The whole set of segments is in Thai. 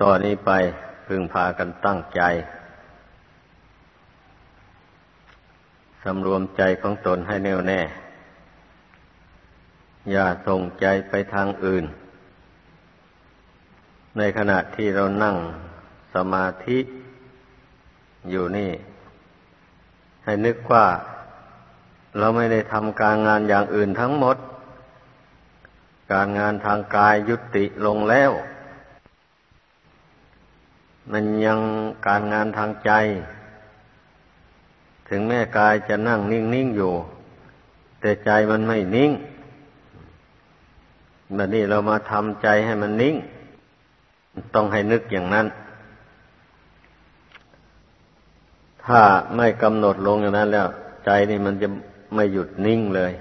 ต่อนนี้ไปพึงพากันตั้งใจสำรวมใจของตนให้แน่วแน่ อย่าส่งใจไปทางอื่น ในขณะที่เรานั่งสมาธิอยู่นี่ ให้นึกว่าเราไม่ได้ทำการงานอย่างอื่นทั้งหมด การงานทางกายยุติลงแล้ว มันยังการงานทางใจ ถึงแม่กายจะนั่งนิ่งๆอยู่ แต่ใจมันไม่นิ่งแบบนี้เรามาทำใจให้มันนิ่ง ต้องให้นึกอย่างนั้น ถ้าไม่กำหนดลงอย่างนั้นแล้ว ใจนี่มันจะไม่หยุดนิ่งเลย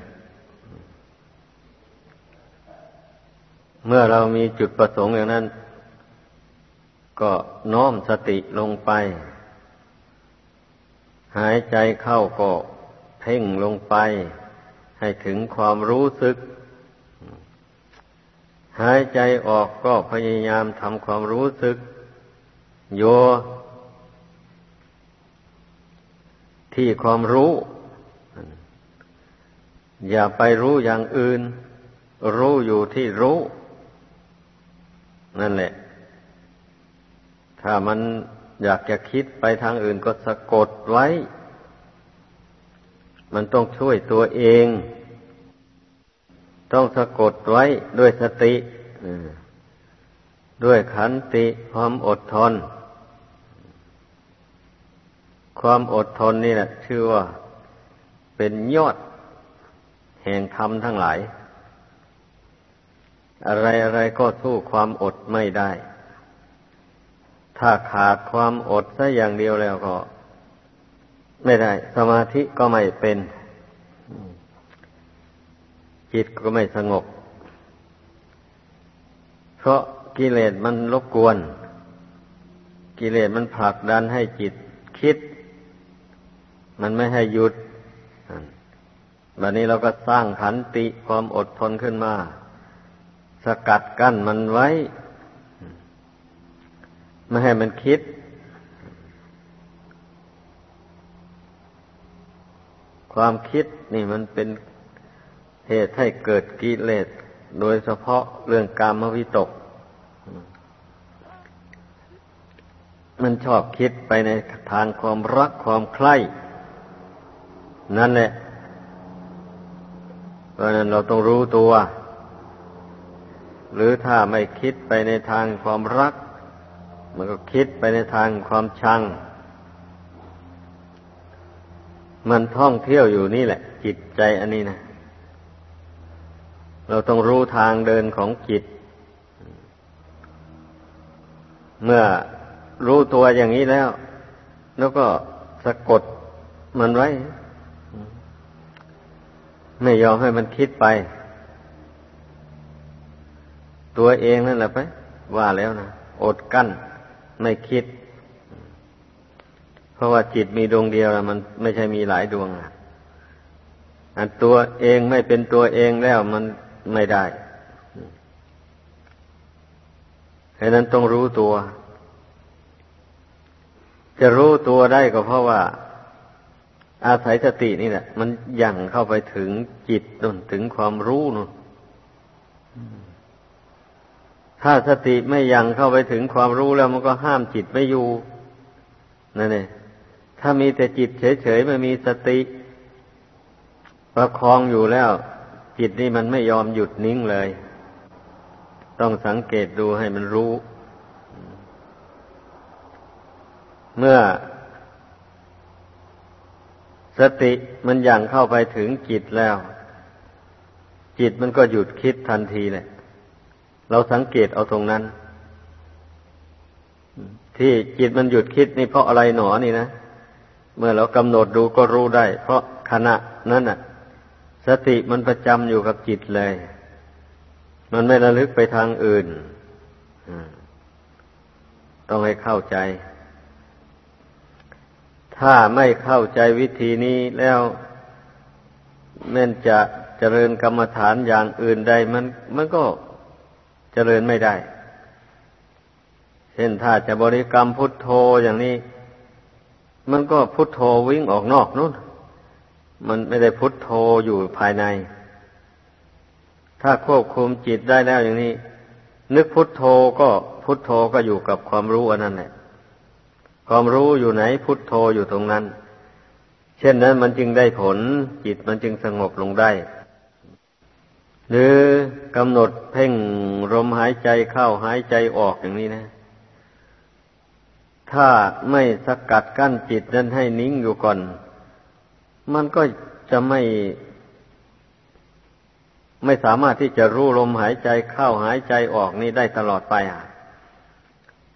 เมื่อเรามีจุดประสงค์อย่างนั้น ก็น้อมสติลงไป หายใจเข้าก็เพ่งลงไป ให้ถึงความรู้สึก หายใจออกก็พยายามทำความรู้สึก โย ที่ความรู้ อย่าไปรู้อย่างอื่น รู้อยู่ที่รู้ นั่นแหละ ถ้ามันอยากจะคิดไปทางอื่นก็สะกดไว้ มันต้องช่วยตัวเอง ต้องสะกดไว้ด้วยสติด้วยขันติความอดทน ความอดทนนี่แหละชื่อว่าเป็นยอด แห่งธรรมทั้งหลาย อะไรอะไรก็สู้ความอดไม่ได้ ถ้าขาดความอดซะอย่างเดียวแล้วก็ ไม่ได้ สมาธิก็ไม่เป็น จิตก็ไม่สงบ เพราะกิเลสมันรบกวน กิเลสมันผลักดันให้จิตคิด มันไม่ให้หยุดแบบนี้เราก็สร้างขันติความอดทนขึ้นมา สกัดกั้นมันไว้ ไม่ให้มันคิด ความคิดนี่มันเป็นเหตุให้เกิดกิเลสโดยเฉพาะเรื่องกามวิตก มันชอบคิดไปในทางความรักความใคร่นั่นแหละ เพราะนั้นเราต้องรู้ตัว หรือถ้าไม่คิดไปในทางความรัก มันก็คิดไปในทางความชัง มันท่องเที่ยวอยู่นี่แหละ จิตใจอันนี้นะเราต้องรู้ทางเดินของจิต เมื่อรู้ตัวอย่างนี้แล้ว แล้วก็สะกดมันไว้ ไม่ยอมให้มันคิดไป ตัวเองนั่นแหละไป ว่าแล้วนะอดกั้น ไม่คิด เพราะว่าจิตมีดวงเดียวมันไม่ใช่มีหลายดวงอันตัวเองไม่เป็นตัวเองแล้วมันไม่ได้เพราะนั้นต้องรู้ตัว จะรู้ตัวได้ก็เพราะว่า อาศัยสตินี่แหละ มันยั่งเข้าไปถึงจิตนนถึงความรู้นน ถ้าสติไม่ยังเข้าไปถึงความรู้แล้วมันก็ห้ามจิตไม่อยู่นั่นเองถ้ามีแต่จิตเฉยๆไม่มีสติ ประคองอยู่แล้ว จิตนี่มันไม่ยอมหยุดนิ่งเลย ต้องสังเกตดูให้มันรู้ เมื่อ สติมันยังเข้าไปถึงจิตแล้ว จิตมันก็หยุดคิดทันทีเลย เราสังเกตเอาตรงนั้น ที่จิตมันหยุดคิดนี่เพราะอะไรหนอนี่นะ เมื่อเรากำหนดดูก็รู้ได้ เพราะขณะนั้นน่ะ สติมันประจำอยู่กับจิตเลย มันไม่ระลึกไปทางอื่นต้องให้เข้าใจ ถ้าไม่เข้าใจวิธีนี้แล้วแม้นจะเจริญกรรมฐานอย่างอื่นใดมัน มันก็ เจริญไม่ได้ เช่นถ้าจะบริกรรมพุทโธอย่างนี้ มันก็พุทโธวิ่งออกนอกนู่น มันไม่ได้พุทโธอยู่ภายใน ถ้าควบคุมจิตได้แล้วอย่างนี้ นึกพุทโธก็พุทโธก็อยู่กับความรู้อันนั้นแหละความรู้อยู่ไหนพุทโธอยู่ตรงนั้น เช่นนั้นมันจึงได้ผล จิตมันจึงสงบลงได้ หรือกำหนดเพ่งลมหายใจเข้าหายใจออกอย่างนี้นะ ถ้าไม่สกัดกั้นจิตนั้นให้นิ่งอยู่ก่อน มันก็จะไม่ ไม่สามารถที่จะรู้ลมหายใจเข้าหายใจออกนี่ได้ตลอดไปอะ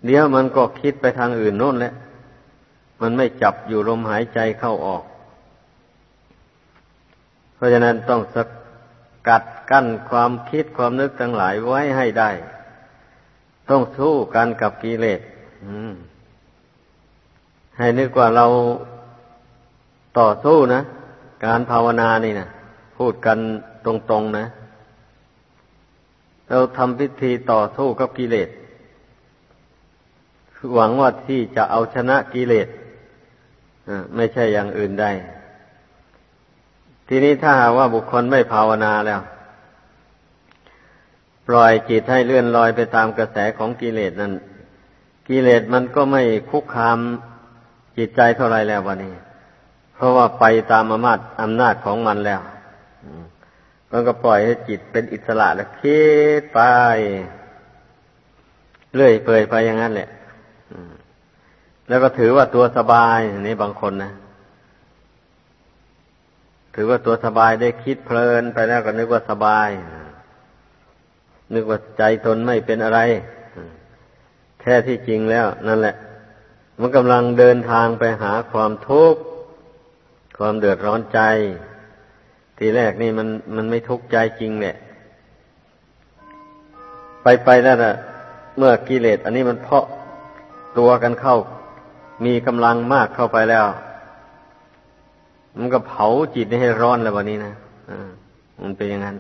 เดี๋ยวมันก็คิดไปทางอื่นโน่นแหละมันไม่จับอยู่ลมหายใจเข้าออก เพราะฉะนั้นต้องส กัดกั้นความคิดความนึกทั้งหลายไว้ให้ได้ ต้องสู้กันกับกิเลสให้นึกว่าเราต่อสู้นะ การภาวนานี่นะพูดกันตรงๆนะ เราทำพิธีต่อสู้กับกิเลสหวังว่าที่จะเอาชนะกิเลสไม่ใช่อย่างอื่นได้ ทีนี้ถ้าหากว่าบุคคลไม่ภาวนาแล้ว ปล่อยจิตให้เลื่อนลอยไปตามกระแสของกิเลสนั้น กิเลสมันก็ไม่คุกคามจิตใจเท่าไรแล้ววันนี้ เพราะว่าไปตามอำนาจอำนาจของมันแล้วมันก็ปล่อยให้จิตเป็นอิสระแล้วคิดไปเรื่อยเปื่อยไปอย่างนั้นแหละแล้วก็ถือว่าตัวสบายนี่บางคนนะ ถือว่าตัวสบายได้คิดเพลินไปแล้วก็นึกว่าสบาย นึกว่าใจตนไม่เป็นอะไร แท้ที่จริงแล้ว นั่นแหละ มันกำลังเดินทางไปหาความทุกข์ความเดือดร้อนใจ ทีแรกนี่มันมันไม่ทุกข์ใจจริงเนี่ยไปไปนั่นะเมื่อกิเลสอันนี้มันเพาะตัวกันเข้า มีกำลังมากเข้าไปแล้ว มันก็เผาจิตให้ร้อนแล้ววันนี้นะอ่ามันเป็นอย่างนั้น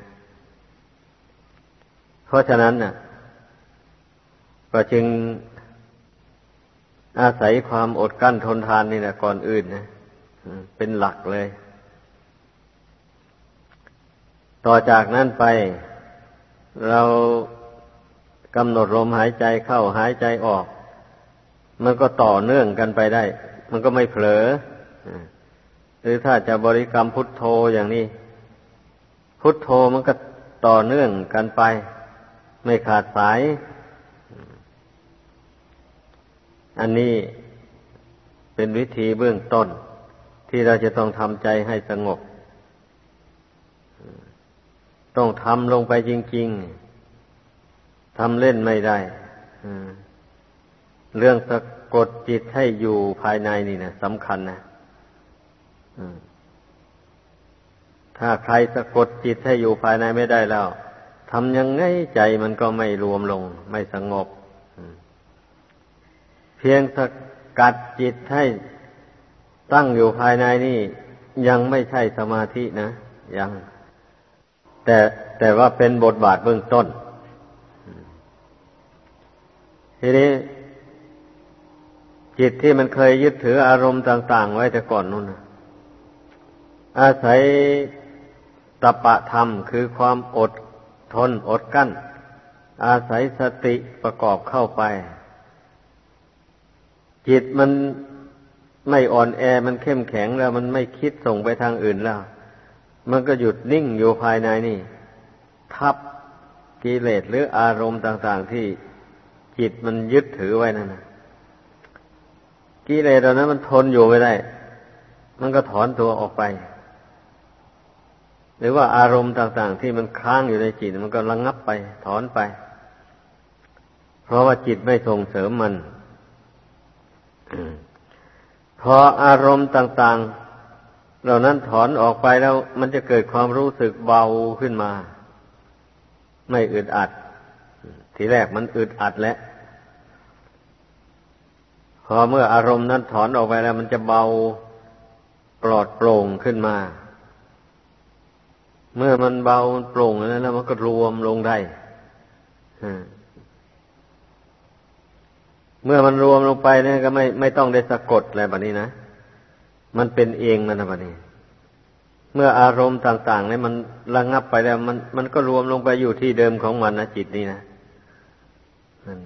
เพราะฉะนั้นน่ะ ก็จึงอาศัยความอดกั้นทนทานนี่นะก่อนอื่นนะเป็นหลักเลย ต่อจากนั้นไป เรากำหนดลมหายใจเข้าหายใจออก มันก็ต่อเนื่องกันไปได้ มันก็ไม่เผลอ หรือถ้าจะบริกรรมพุทโธอย่างนี้ พุทโธมันก็ต่อเนื่องกันไป ไม่ขาดสาย อันนี้เป็นวิธีเบื้องต้น ที่เราจะต้องทำใจให้สงบ ต้องทำลงไปจริง ๆทำเล่นไม่ได้เรื่องสะกดจิตให้อยู่ภายในนี่นะสำคัญนะ ถ้าใครสะกดจิตให้อยู่ภายในไม่ได้แล้วทำยังไงใจมันก็ไม่รวมลง ไม่สงบ เพียงสกัดจิตให้ตั้งอยู่ภายในนี่ ยังไม่ใช่สมาธินะ ยัง แต่แต่ว่าเป็นบทบาทเบื้องต้น ทีนี้ จิตที่มันเคยยึดถืออารมณ์ต่าง ๆ ไว้แต่ก่อนนู่น อาศัยตปะธรรมคือความอดทนอดกั้น อาศัยสติประกอบเข้าไป จิตมันไม่อ่อนแอมันเข้มแข็งแล้ว มันไม่คิดส่งไปทางอื่นแล้ว มันก็หยุดนิ่งอยู่ภายในนี่ ทับกิเลสหรืออารมณ์ต่าง ๆ ที่จิตมันยึดถือไว้นั่นนะกิเลสเหล่านั้นมันทนอยู่ไม่ได้ มันก็ถอนตัวออกไป หรือว่าอารมณ์ต่างๆ ที่มันค้างอยู่ในจิตมันก็ระงงับไป ถอนไป เพราะว่าจิตไม่ส่งเสริมมันพออารมณ์ต่างๆ เหล่านั้นถอนออกไปแล้ว มันจะเกิดความรู้สึกเบาขึ้นมา ไม่อึดอัด ทีแรกมันอึดอัดแล้วพอเมื่ออารมณ์นั้นถอนออกไปแล้ว มันจะเบาปลอดโปร่งขึ้นมา เมื่อมันเบามันโปร่งแล้วมันก็รวมลงได้เมื่อมันรวมลงไปเนี่ยก็ไม่ไม่ต้องได้สะกดอะไรแบบนี้นะ มันเป็นเองมันนะแบบนี้ เมื่ออารมณ์ต่างๆเนี่ยมันระงับไปแล้ว มันมันก็รวมลงไปอยู่ที่เดิมของมันนะจิตนี่นะนั่น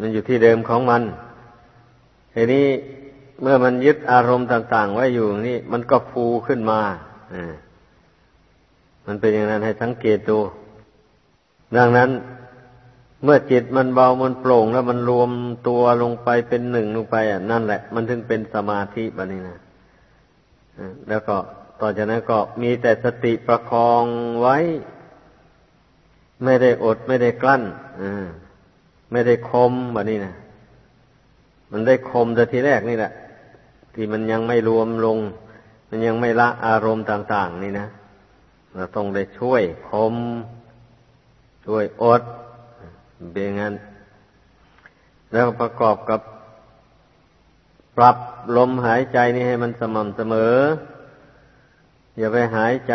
มันอยู่ที่เดิมของมันทีนี้เมื่อมันยึดอารมณ์ต่าง ๆ ไว้อยู่นี่ มันก็ฟูขึ้นมาอ่า มันเป็นอย่างนั้นให้สังเกตดู ดังนั้น เมื่อจิตมันเบามันโปร่งแล้วมันรวมตัวลงไปเป็นหนึ่งลงไป อะ นั่นแหละ มันถึงเป็นสมาธิแบบนี้นะแล้วก็ต่อจากนั้นก็มีแต่สติประคองไว้ ไม่ได้อดไม่ได้กลั้นไม่ได้คมแบบนี้นะมันได้คมแต่ทีแรกนี่แหละ ที่มันยังไม่รวมลง มันยังไม่ละอารมณ์ต่าง ๆ นี่นะ เราต้องได้ช่วยคม ช่วยอดเป็นงั้น แล้วประกอบกับ ปรับลมหายใจนี่ให้มันสม่ำเสมอ อย่าไปหายใจ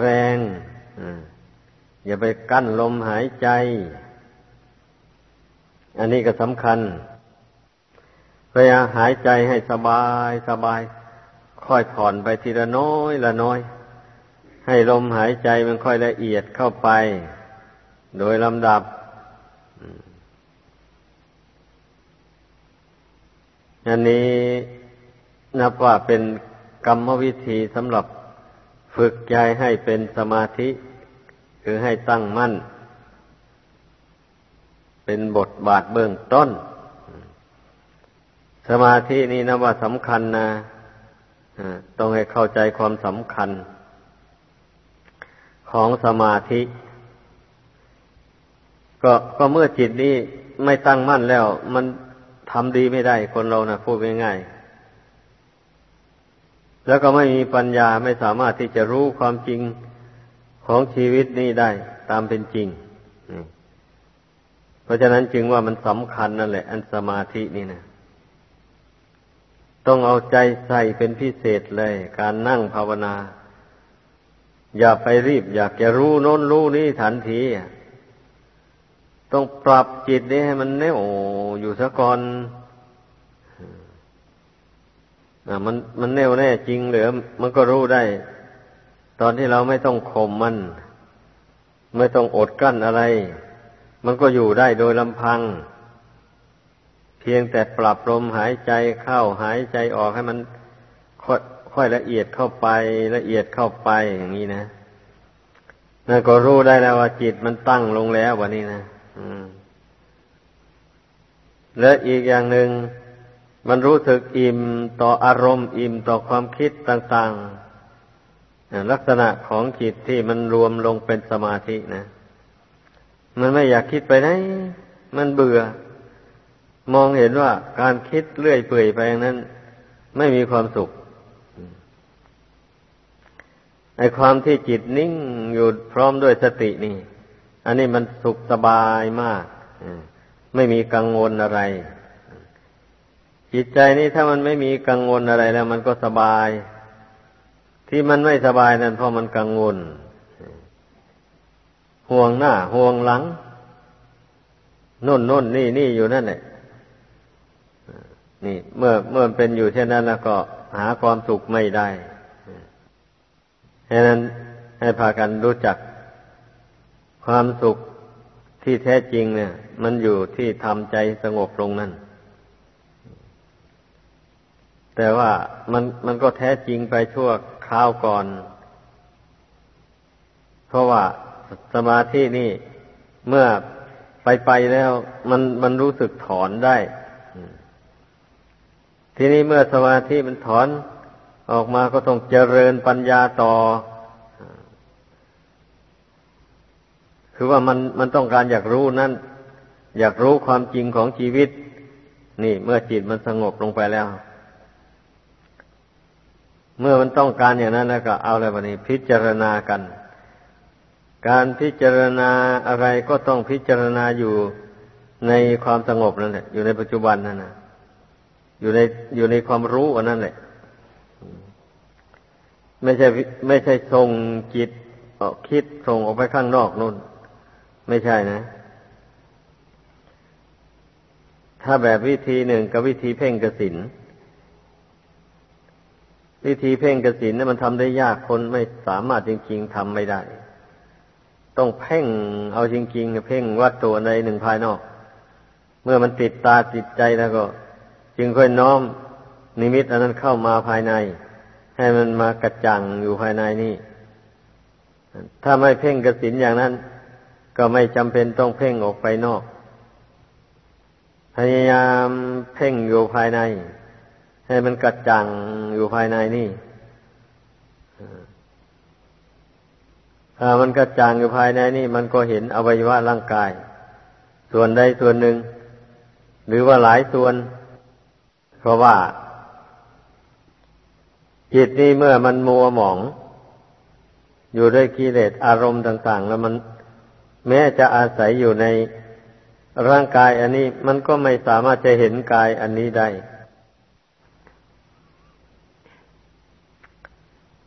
แรงอย่าไปกั้นลมหายใจ อันนี้ก็สำคัญพยายามหายใจให้สบายสบาย ค่อยผ่อนไปทีละน้อยละน้อย ให้ลมหายใจมันค่อยละเอียดเข้าไป โดยลำดับ อันนี้นับว่าเป็นกรรมวิธีสำหรับฝึกใจให้เป็นสมาธิ คือให้ตั้งมั่น เป็นบทบาทเบื้องต้น สมาธินี่นะว่าสำคัญนะต้องให้เข้าใจความสำคัญ ของสมาธิ ก็ก็เมื่อจิตนี้ไม่ตั้งมั่นแล้ว มันทำดีไม่ได้คนเรานะพูดง่ายๆแล้วก็ไม่มีปัญญาไม่สามารถที่จะรู้ความจริงของชีวิตนี้ได้ตามเป็นจริง เพราะฉะนั้นจึงว่ามันสำคัญนั่นแหละ อันสมาธินี่นะต้องเอาใจใส่เป็นพิเศษเลย การนั่งภาวนา อย่าไปรีบ อยากจะรู้โน้นรู้นี่ทันทีต้องปรับจิตนี้ให้มันแน่วอยู่ซะก่อนมันมันแน่วแน่จริงหรือมันก็รู้ได้ ตอนที่เราไม่ต้องข่มมัน ไม่ต้องอดกั้นอะไร มันก็อยู่ได้โดยลำพัง เพียงแต่ปรับลมหายใจเข้าหายใจออกให้มันค ค่อยละเอียดเข้าไปละเอียดเข้าไปอย่างนี้นะนั่นก็รู้ได้แล้วว่าจิตมันตั้งลงแล้ววันนี้นะและอีกอย่างหนึ่งมันรู้สึกอิ่มต่ออารมณ์ อิ่มต่อความคิดต่างๆลักษณะของจิตที่มันรวมลงเป็นสมาธินะ มันไม่อยากคิดไปไหนมันเบื่อ มองเห็นว่าการคิดเลื่อยเปื่อยไปอย่างนั้น ไม่มีความสุข ไอความที่จิตนิ่งอยู่พร้อมด้วยสตินี่ อันนี้มันสุขสบายมาก ไม่มีกังวลอะไร จิตใจนี่ถ้ามันไม่มีกังวลอะไรแล้ว มันก็สบาย ที่มันไม่สบายนั่นเพราะมันกังวล ห่วงหน้า ห่วงหลังน่นน่นนี่นี่อยู่นั่นแหละนี่ เมื่อเมื่อเป็นอยู่เช่นนั้นแล้วก็หาความสุขไม่ได้ ฉะนั้นให้พากันรู้จักความสุขที่แท้จริงเนี่ย มันอยู่ที่ทำใจสงบลงนั่น แต่ว่ามันมันก็แท้จริงไปชั่วคราวก่อน เพราะว่าสมาธินี่เมื่อไปไปแล้ว มันมันรู้สึกถอนได้ ทีนี้เมื่อสมาธิมันถอน ออกมาก็ต้องเจริญปัญญาต่อ คือว่ามันมันต้องการอยากรู้นั่น อยากรู้ความจริงของชีวิต นี่ เมื่อจิตมันสงบลงไปแล้ว เมื่อมันต้องการอย่างนั้นแล้วก็เอาอะไรวันนี้ พิจารณากัน การพิจารณาอะไรก็ต้องพิจารณาอยู่ในความสงบนั่นแหละอยู่ในปัจจุบันนั่นนะอยู่ในอยู่ในความรู้อันนั้นแหละ ไม่ใช่ไม่ใช่ส่งจิตออกคิดส่งออกไปข้างนอกนู่น ไม่ใช่นะ ถ้าแบบวิธีหนึ่งกับวิธีเพ่งกสินวิธีเพ่งกสินนี่มันทำได้ยากคนไม่สามารถจริง ๆทำไม่ได้ ต้องเพ่งเอาจริงๆเพ่งวัดตัวในหนึ่งภายนอก เมื่อมันติดตาติดใจแล้วก็ จึงค่อยน้อม นิมิตอันนั้นเข้ามาภายใน ให้มันมากระจังอยู่ภายในนี่ ถ้าไม่เพ่งกสินอย่างนั้น ก็ไม่จำเป็นต้องเพ่งออกไปนอก พยายามเพ่งอยู่ภายใน ให้มันกระจังอยู่ภายในนี่ถ้ามันกระจ่างอยู่ภายในนี่มันก็เห็นอวัยวะร่างกาย ส่วนใดส่วนหนึ่ง หรือว่าหลายส่วน เพราะว่า จิตนี่เมื่อมันมัวหมอง อยู่ด้วยกิเลสอารมณ์ต่าง ๆ แล้วมันแม้จะอาศัยอยู่ในร่างกายอันนี้มันก็ไม่สามารถจะเห็นกายอันนี้ได้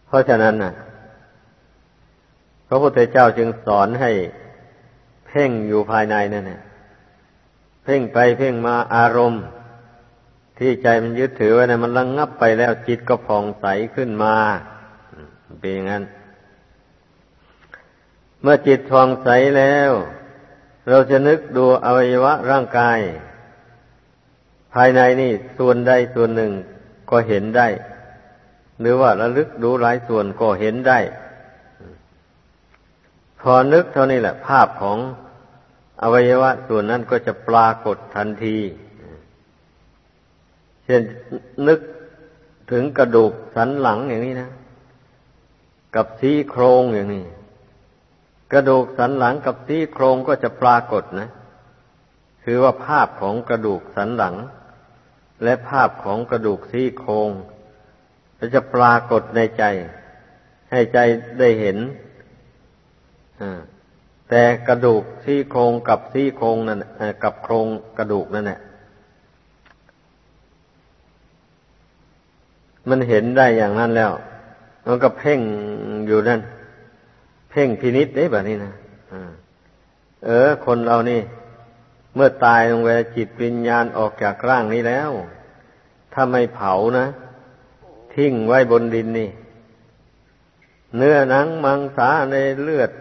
เพราะฉะนั้นนะพระพุทธเจ้าจึงสอนให้เพ่งอยู่ภายในนั่นแหละเพ่งไปเพ่งมาอารมณ์ ที่ใจมันยึดถือไว้นะมันระงงับไปแล้วจิตก็ผ่องใสขึ้นมาเป็นอย่างนั้น เมื่อจิตทองใสแล้ว เราจะนึกดูอวัยวะร่างกาย ภายในนี่ส่วนใดส่วนหนึ่งก็เห็นได้ หรือว่าระลึกดูหลายส่วนก็เห็นได้ พอนึกเท่านี้แหละ ภาพของอวัยวะส่วนนั้นก็จะปรากฏทันที ช่นนึกถึงกระดูกสันหลังอย่างนี้นะ กับซี่โครงอย่างนี้ กระดูกสันหลังกับซี่โครงก็จะปรากฏนะ คือว่าภาพของกระดูกสันหลัง และภาพของกระดูกซี่โครงจะปรากฏในใจ ให้ใจได้เห็นแต่กระดูกซี่โครงกับซี่โครงนั่นกับโครงกระดูกนั่นแหละ มันเห็นได้อย่างนั้นแล้ว มันก็เพ่งอยู่นั่น เพ่งพินิษได้แบบนี้นะเออ คนเรานี่ เมื่อตายลงไปจิตวิญญาณออกจากร่างนี้แล้ว ถ้าไม่เผานะ ทิ้งไว้บนดินนี่ เนื้อหนังมังสาในเลือด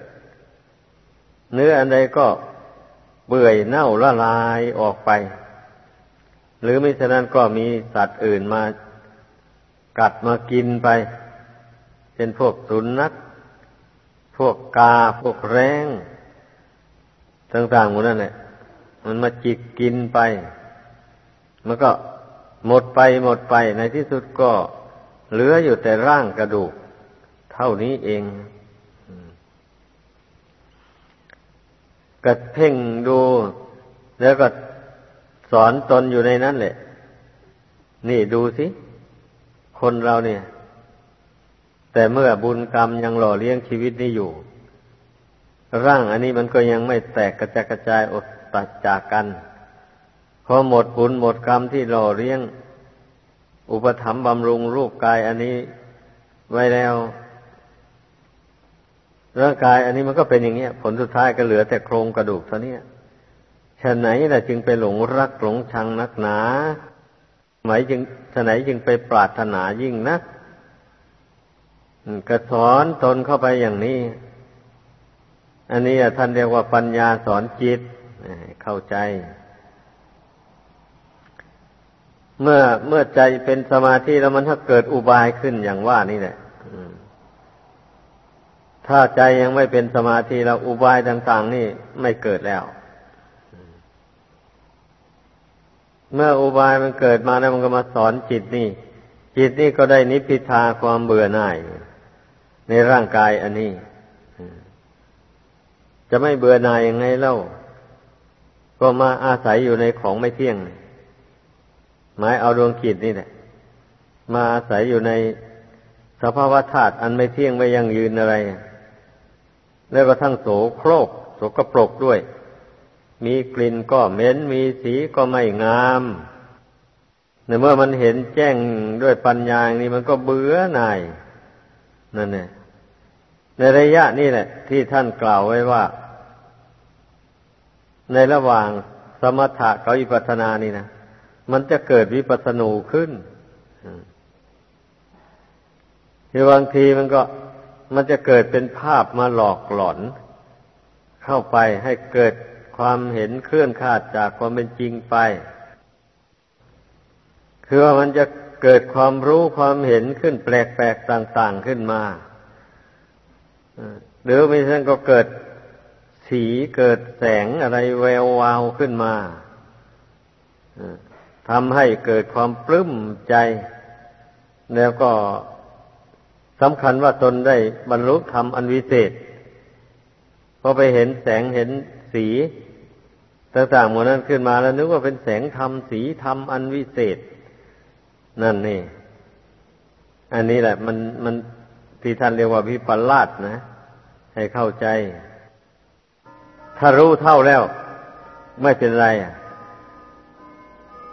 เนื้ออันใดก็เปื่อยเน่าละลายออกไป หรือไม่ฉะนั้นก็มีสัตว์อื่นมา กัดมากินไป เป็นพวกสุนัขพวกกา พวกแรงต่างๆหมดนั่นแหละมันมาจิกกินไป มันก็หมดไปหมดไปในที่สุดก็เหลืออยู่แต่ร่างกระดูก เท่านี้เองก็เพ่งดู แล้วก็สอนตนอยู่ในนั้นแหละ นี่ดูสิ คนเราเนี่ย แต่เมื่อบุญกรรมยังหล่อเลี้ยงชีวิตนี้อยู่ ร่างอันนี้มันก็ยังไม่แตกกระจายกระจายอดตัดจากกันพอหมดบุญหมดกรรมที่หล่อเลี้ยง อุปถัมภ์บำรุงรูปกายอันนี้ไว้แล้ว ร่างกายอันนี้มันก็เป็นอย่างเงี้ย ผลสุดท้ายก็เหลือแต่โครงกระดูกเท่านี้ฉะไหนล่ะจึงไปหลงรักหลงชังนักหนา หมายจึงฉะไหนจึงไปปรารถนายิ่งนักก็สอนตนเข้าไปอย่างนี้ อันนี้ท่านเรียกว่าปัญญาสอนจิตเข้าใจ เมื่อเมื่อใจเป็นสมาธิแล้วมันถ้าเกิดอุบายขึ้นอย่างว่านี่แหละถ้าใจยังไม่เป็นสมาธิแล้วอุบายต่าง ๆ นี่ไม่เกิดแล้ว เมื่ออุบายมันเกิดมาแล้วมันก็มาสอนจิตนี่ จิตนี่ก็ได้นิพพิทาความเบื่อหน่าย ในร่างกายอันนี้ จะไม่เบื่อหน่ายยังไงเล่า ก็มาอาศัยอยู่ในของไม่เที่ยง หมายเอาดวงกิจนี่แหละ มาอาศัยอยู่ในสภาวะธาตุอันไม่เที่ยงไม่ยั่งยืนอะไร แล้วก็ทั้งโสโครกโสกรปรกด้วย มีกลิ่นก็เหม็น มีสีก็ไม่งาม ในเมื่อมันเห็นแจ้งด้วยปัญญาอย่างนี้มันก็เบื่อหน่าย นั่นแหละในระยะนี้แหละ ที่ท่านกล่าวไว้ว่า ในระหว่างสมถะกับวิปัสสนานี่นะมันจะเกิดวิปัสสนูขึ้นคือบางทีมันก็มันจะเกิดเป็นภาพมาหลอกหลอน เข้าไปให้เกิด ความเห็นเคลื่อนคาดจากความเป็นจริงไป คือว่ามันจะเกิดความรู้ความเห็นขึ้นแปลกๆต่างๆขึ้นมา หรือไม่ใช่ก็เกิดสีเกิดแสงอะไรแวววาวขึ้นมาทำให้เกิดความปลื้มใจ แล้วก็สำคัญว่าตนได้บรรลุธรรมอันวิเศษพอไปเห็นแสงเห็นสี ต่างๆหมดนั้นขึ้นมาแล้วนึกว่าเป็นแสงธรรมสีธรรมอันวิเศษ นั่นนี่ อันนี้แหละ มันมันที่ท่านเรียกว่าวิปลาสนะ ให้เข้าใจ ถ้ารู้เท่าแล้ว ไม่เป็นไรอะ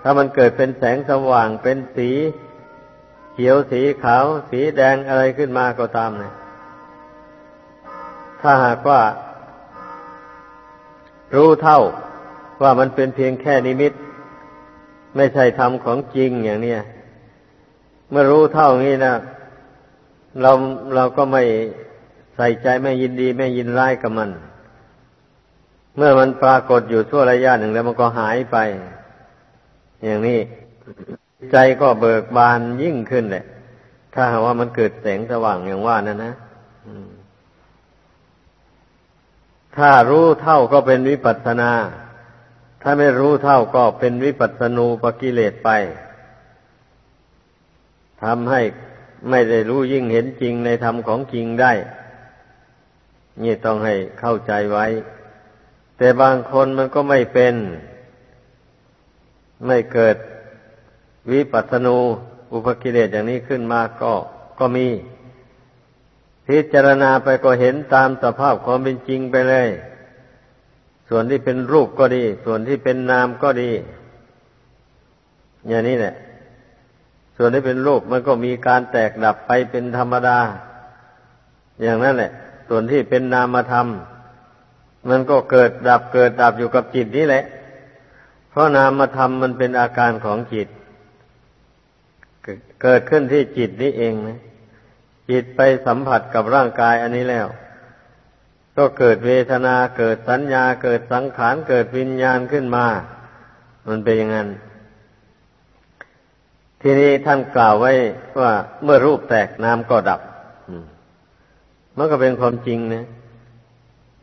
ถ้ามันเกิดเป็นแสงสว่างเป็นสีเขียวสีขาว สีแดงอะไรขึ้นมาก็ตามนะถ้าหากว่า รู้เท่า ว่ามันเป็นเพียงแค่นิมิต ไม่ใช่ธรรมของจริงอย่างนี้เมื่อรู้เท่านี้นะเราเราก็ไม่ใส่ใจไม่ยินดีไม่ยินร้ายกับมัน เมื่อมันปรากฏอยู่ชั่วระยะหนึ่งแล้วมันก็หายไป อย่างนี้ใจก็เบิกบานยิ่งขึ้นแหละ ถ้าหากว่ามันเกิดแสงสว่างอย่างว่านั่นนะถ้ารู้เท่าก็เป็นวิปัสสนา ถ้าไม่รู้เท่าก็เป็นวิปัสสนูปกิเลสไปทำให้ไม่ได้รู้ยิ่งเห็นจริงในธรรมของจริงได้ นี่ต้องให้เข้าใจไว้ แต่บางคนมันก็ไม่เป็น ไม่เกิดวิปัสสนูอุปกิเลสอย่างนี้ขึ้นมาก็ก็มี พิจารณาไปก็เห็นตามสภาพความเป็นจริงไปเลย ส่วนที่เป็นรูปก็ดี ส่วนที่เป็นนามก็ดี อย่างนี้แหละ ส่วนที่เป็นรูปมันก็มีการแตกดับไปเป็นธรรมดา อย่างนั้นแหละ ส่วนที่เป็นนามธรรม มันก็เกิดดับเกิดดับอยู่กับจิตนี่แหละ เพราะนามธรรมมันเป็นอาการของจิต เกิดขึ้นที่จิตนี้เองนะจิตไปสัมผัสกับร่างกายอันนี้แล้ว ก็เกิดเวทนาเกิดสัญญาเกิดสังขารเกิดวิญญาณขึ้นมา มันเป็นอย่างนั้น ทีนี้ท่านกล่าวไว้ว่าเมื่อรูปแตกน้ำก็ดับมันก็เป็นความจริงนะ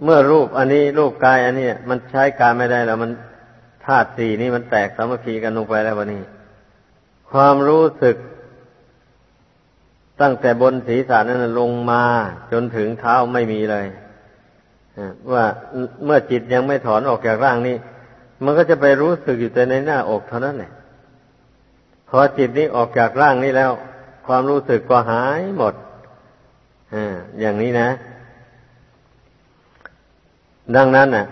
เมื่อรูปอันนี้รูปกายอันนี้มันใช้การไม่ได้แล้วมันธาตุสี่นี่มันแตกสามัคคีกันลงไปแล้ววันนี้ ความรู้สึก ตั้งแต่บนศีรษะนั้นลงมาจนถึงเท้าไม่มีเลย ว่าเมื่อจิตยังไม่ถอนออกจากร่างนี้ มันก็จะไปรู้สึกอยู่แต่ในหน้าอกเท่านั้นแหละพอจิตนี้ออกจากร่างนี้แล้ว ความรู้สึกก็หายหมดออย่างนี้นะ ดังนั้นน่ะ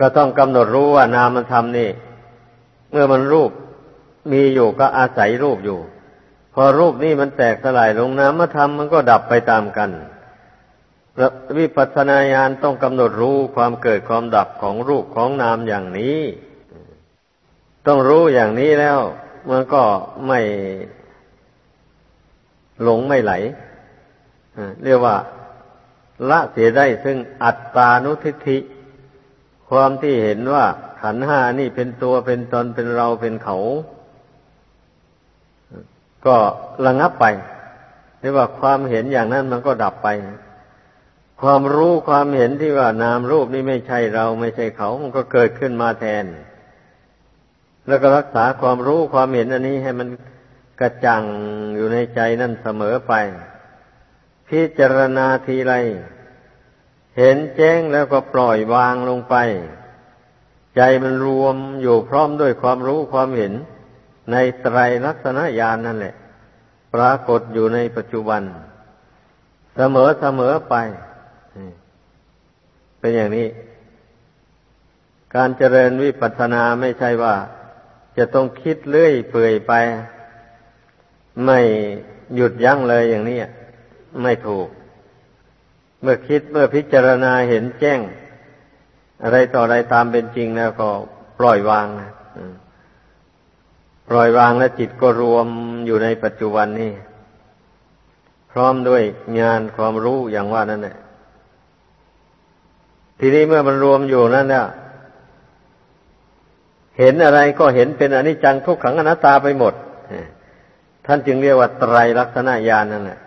ก็ต้องกำหนดรู้ว่านามธรรมนี่ เมื่อมันรูปมีอยู่ก็อาศัยรูปอยู่ พอรูปนี้มันแตกสลายลงนามธรรมมันก็ดับไปตามกัน วิปัสสนาญาณต้องกำหนดรู้ความเกิดความดับของรูปของนามอย่างนี้ ต้องรู้อย่างนี้แล้ว มันก็ไม่หลงไม่ไหลเรียกว่า ละเสียได้ซึ่งอัตตานุทิฏฐิ ความที่เห็นว่าขันห้านี่เป็นตัวเป็นตนเป็นเราเป็นเขา ก็ระงับไปเรียกว่าความเห็นอย่างนั้นมันก็ดับไป ความรู้ความเห็นที่ว่านามรูปนี่ไม่ใช่เราไม่ใช่เขา มันก็เกิดขึ้นมาแทน แล้วก็รักษาความรู้ความเห็นอันนี้ให้มันกระจ่างอยู่ในใจนั่นเสมอไป พิจารณาทีไร เห็นแจ้งแล้วก็ปล่อยวางลงไป ใจมันรวมอยู่พร้อมด้วยความรู้ความเห็น ในไตรลักษณญาณนนั่นแหละ ปรากฏอยู่ในปัจจุบัน เสมอเสมอไป เป็นอย่างนี้ การเจริญวิปัสสนาไม่ใช่ว่า จะต้องคิดเลื่อยเปื่อยไป ไม่หยุดยั้งเลยอย่างนี้ไม่ถูก เมื่อคิดเมื่อพิจารณาเห็นแจ้ง อะไรต่ออะไรตามเป็นจริงแล้วก็ปล่อยวางนะปล่อยวางแล้วจิตก็รวมอยู่ในปัจจุบันนี่พร้อมด้วยงานความรู้อย่างว่านั่นแหละ ทีนี้เมื่อมันรวมอยู่นั่นเนี่ยเห็นอะไรก็เห็นเป็นอนิจจังทุกขังอนัตตาไปหมด ท่านจึงเรียกว่าไตรลักษณญาณนั่นแหละ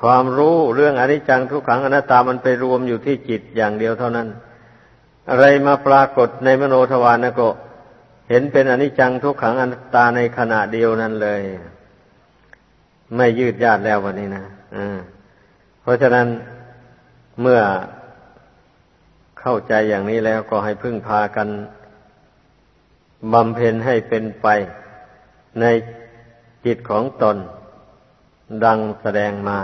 ความรู้เรื่องอนิจจังทุกขังอนัตตามันไปรวมอยู่ที่จิตอย่างเดียวเท่านั้น อะไรมาปรากฏในมโนทวารนะก็เห็นเป็นอนิจจังทุกขังอนัตตาในขณะเดียวนั้นเลย ไม่ยืดยาดแล้ววันนี้นะเพราะฉะนั้นเมื่อ เข้าใจอย่างนี้แล้วก็ให้พึ่งพากันบำเพ็ญให้เป็นไปในจิตของตน ดังแสดงมา